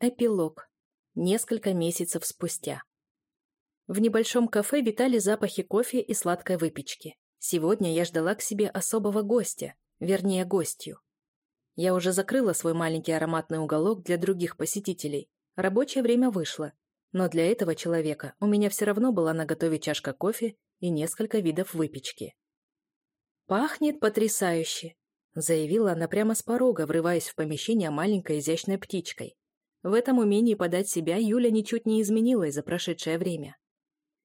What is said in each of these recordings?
Эпилог. Несколько месяцев спустя. В небольшом кафе витали запахи кофе и сладкой выпечки. Сегодня я ждала к себе особого гостя, вернее, гостью. Я уже закрыла свой маленький ароматный уголок для других посетителей. Рабочее время вышло. Но для этого человека у меня все равно была наготове чашка кофе и несколько видов выпечки. «Пахнет потрясающе!» — заявила она прямо с порога, врываясь в помещение маленькой изящной птичкой. В этом умении подать себя Юля ничуть не изменилась за прошедшее время.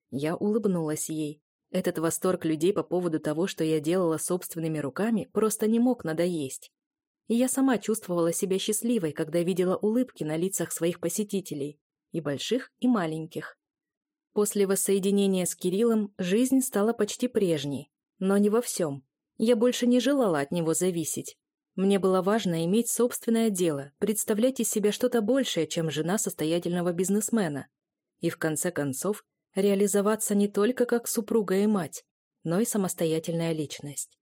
Я улыбнулась ей. Этот восторг людей по поводу того, что я делала собственными руками, просто не мог надоесть. И я сама чувствовала себя счастливой, когда видела улыбки на лицах своих посетителей, и больших, и маленьких. После воссоединения с Кириллом жизнь стала почти прежней, но не во всем. Я больше не желала от него зависеть. Мне было важно иметь собственное дело, представлять из себя что-то большее, чем жена состоятельного бизнесмена. И в конце концов, реализоваться не только как супруга и мать, но и самостоятельная личность.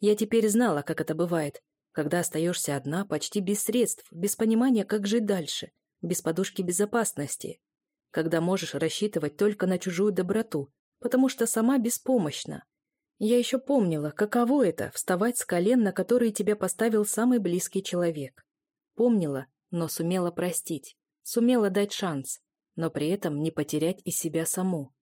Я теперь знала, как это бывает, когда остаешься одна, почти без средств, без понимания, как жить дальше, без подушки безопасности, когда можешь рассчитывать только на чужую доброту, потому что сама беспомощна, я еще помнила, каково это — вставать с колен, на которые тебя поставил самый близкий человек. Помнила, но сумела простить, сумела дать шанс, но при этом не потерять из себя саму.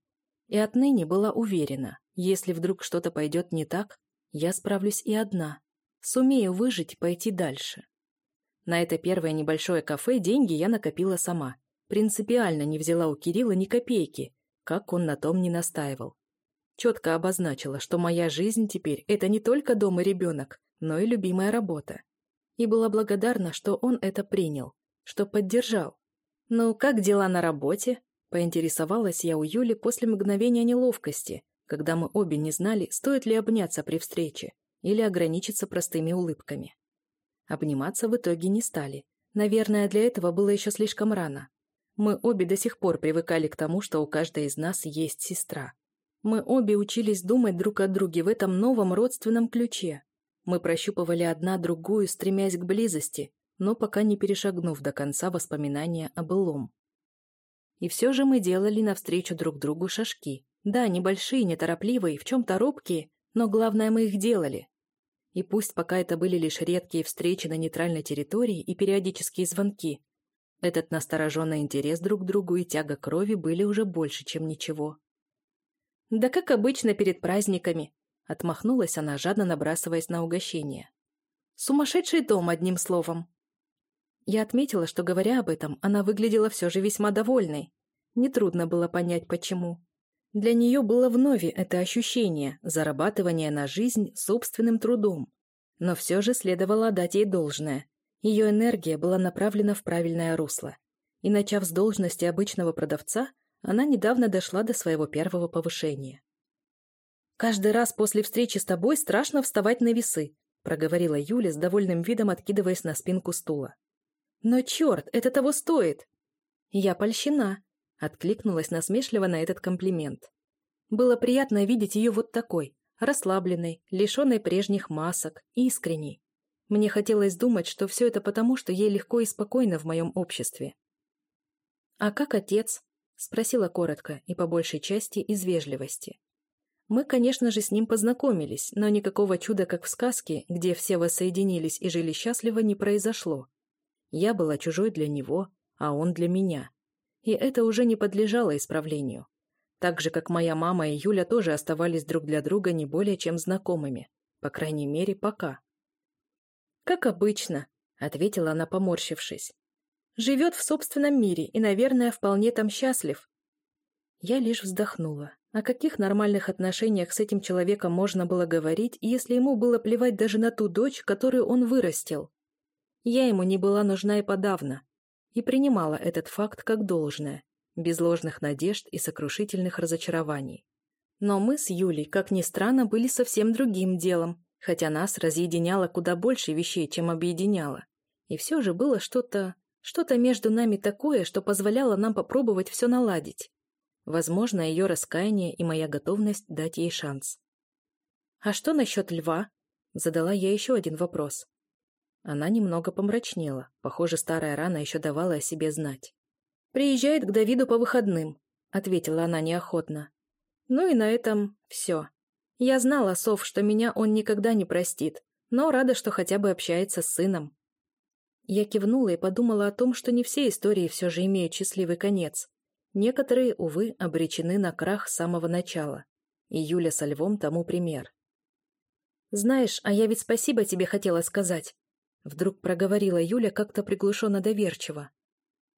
И отныне была уверена, если вдруг что-то пойдет не так, я справлюсь и одна, сумею выжить и пойти дальше. На это первое небольшое кафе деньги я накопила сама, принципиально не взяла у Кирилла ни копейки, как он на том не настаивал четко обозначила, что моя жизнь теперь – это не только дом и ребенок, но и любимая работа. И была благодарна, что он это принял, что поддержал. «Ну, как дела на работе?» – поинтересовалась я у Юли после мгновения неловкости, когда мы обе не знали, стоит ли обняться при встрече или ограничиться простыми улыбками. Обниматься в итоге не стали. Наверное, для этого было еще слишком рано. Мы обе до сих пор привыкали к тому, что у каждой из нас есть сестра. Мы обе учились думать друг о друге в этом новом родственном ключе. Мы прощупывали одна другую, стремясь к близости, но пока не перешагнув до конца воспоминания о былом. И все же мы делали навстречу друг другу шажки. Да, небольшие, неторопливые, в чем-то робкие, но главное, мы их делали. И пусть пока это были лишь редкие встречи на нейтральной территории и периодические звонки, этот настороженный интерес друг к другу и тяга крови были уже больше, чем ничего. «Да как обычно перед праздниками», — отмахнулась она, жадно набрасываясь на угощение. «Сумасшедший дом, одним словом». Я отметила, что, говоря об этом, она выглядела все же весьма довольной. Нетрудно было понять, почему. Для нее было вновь это ощущение зарабатывания на жизнь собственным трудом. Но все же следовало дать ей должное. Ее энергия была направлена в правильное русло. И, начав с должности обычного продавца, она недавно дошла до своего первого повышения. «Каждый раз после встречи с тобой страшно вставать на весы», проговорила Юля с довольным видом, откидываясь на спинку стула. «Но черт, это того стоит!» «Я польщена», — откликнулась насмешливо на этот комплимент. Было приятно видеть ее вот такой, расслабленной, лишенной прежних масок, искренней. Мне хотелось думать, что все это потому, что ей легко и спокойно в моем обществе. «А как отец?» Спросила коротко и по большей части из вежливости. Мы, конечно же, с ним познакомились, но никакого чуда, как в сказке, где все воссоединились и жили счастливо, не произошло. Я была чужой для него, а он для меня. И это уже не подлежало исправлению. Так же, как моя мама и Юля тоже оставались друг для друга не более чем знакомыми. По крайней мере, пока. «Как обычно», — ответила она, поморщившись. Живет в собственном мире и, наверное, вполне там счастлив. Я лишь вздохнула. О каких нормальных отношениях с этим человеком можно было говорить, если ему было плевать даже на ту дочь, которую он вырастил? Я ему не была нужна и подавно. И принимала этот факт как должное, без ложных надежд и сокрушительных разочарований. Но мы с Юлей, как ни странно, были совсем другим делом, хотя нас разъединяло куда больше вещей, чем объединяло. И все же было что-то что-то между нами такое, что позволяло нам попробовать все наладить. Возможно, ее раскаяние и моя готовность дать ей шанс. «А что насчет льва?» Задала я еще один вопрос. Она немного помрачнела. Похоже, старая рана еще давала о себе знать. «Приезжает к Давиду по выходным», — ответила она неохотно. «Ну и на этом все. Я знала, Сов, что меня он никогда не простит, но рада, что хотя бы общается с сыном». Я кивнула и подумала о том, что не все истории все же имеют счастливый конец. Некоторые, увы, обречены на крах с самого начала. И Юля со Львом тому пример. «Знаешь, а я ведь спасибо тебе хотела сказать», — вдруг проговорила Юля как-то приглушенно доверчиво.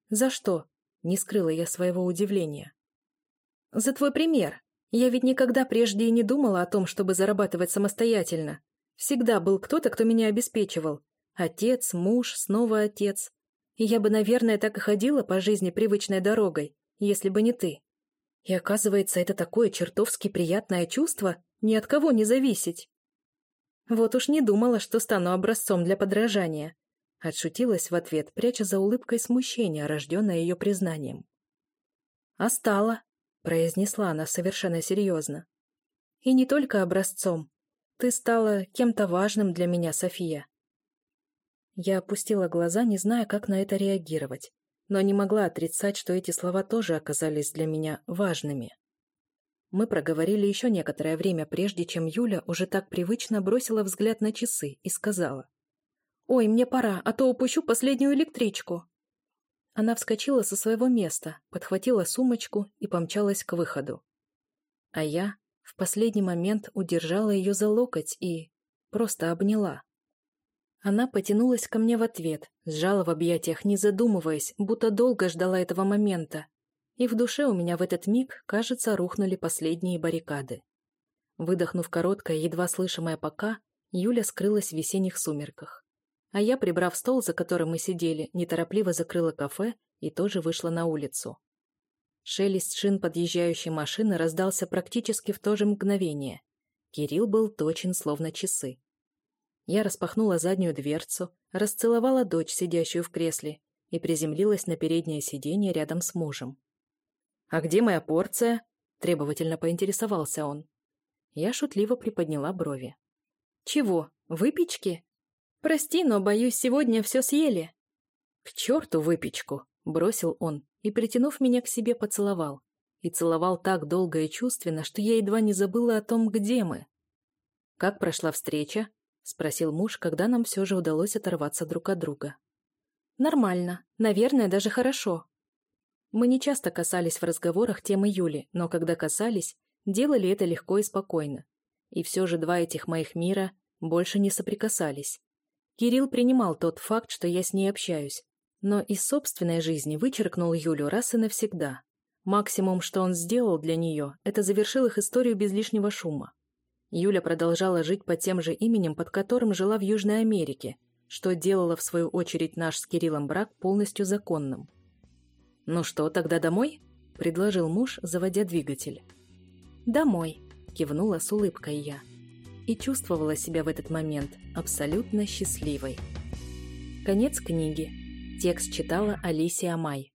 «За что?» Не скрыла я своего удивления. «За твой пример. Я ведь никогда прежде и не думала о том, чтобы зарабатывать самостоятельно. Всегда был кто-то, кто меня обеспечивал. Отец, муж, снова отец. И я бы, наверное, так и ходила по жизни привычной дорогой, если бы не ты. И оказывается, это такое чертовски приятное чувство, ни от кого не зависеть. Вот уж не думала, что стану образцом для подражания. Отшутилась в ответ, пряча за улыбкой смущение, рожденное ее признанием. «А стала», — произнесла она совершенно серьезно. «И не только образцом. Ты стала кем-то важным для меня, София». Я опустила глаза, не зная, как на это реагировать, но не могла отрицать, что эти слова тоже оказались для меня важными. Мы проговорили еще некоторое время, прежде чем Юля уже так привычно бросила взгляд на часы и сказала. «Ой, мне пора, а то упущу последнюю электричку». Она вскочила со своего места, подхватила сумочку и помчалась к выходу. А я в последний момент удержала ее за локоть и просто обняла. Она потянулась ко мне в ответ, сжала в объятиях, не задумываясь, будто долго ждала этого момента. И в душе у меня в этот миг, кажется, рухнули последние баррикады. Выдохнув короткое, едва слышимое «пока», Юля скрылась в весенних сумерках. А я, прибрав стол, за которым мы сидели, неторопливо закрыла кафе и тоже вышла на улицу. Шелест шин подъезжающей машины раздался практически в то же мгновение. Кирилл был точен, словно часы. Я распахнула заднюю дверцу, расцеловала дочь, сидящую в кресле, и приземлилась на переднее сиденье рядом с мужем. «А где моя порция?» – требовательно поинтересовался он. Я шутливо приподняла брови. «Чего, выпечки?» «Прости, но, боюсь, сегодня все съели». «К черту выпечку!» — бросил он и, притянув меня к себе, поцеловал. И целовал так долго и чувственно, что я едва не забыла о том, где мы. «Как прошла встреча?» — спросил муж, когда нам все же удалось оторваться друг от друга. «Нормально. Наверное, даже хорошо». Мы не часто касались в разговорах темы Юли, но когда касались, делали это легко и спокойно. И все же два этих моих мира больше не соприкасались. Кирилл принимал тот факт, что я с ней общаюсь, но из собственной жизни вычеркнул Юлю раз и навсегда. Максимум, что он сделал для нее, это завершил их историю без лишнего шума. Юля продолжала жить под тем же именем, под которым жила в Южной Америке, что делало, в свою очередь, наш с Кириллом брак полностью законным. «Ну что, тогда домой?» – предложил муж, заводя двигатель. «Домой», – кивнула с улыбкой я и чувствовала себя в этот момент абсолютно счастливой. Конец книги. Текст читала Алисия Май.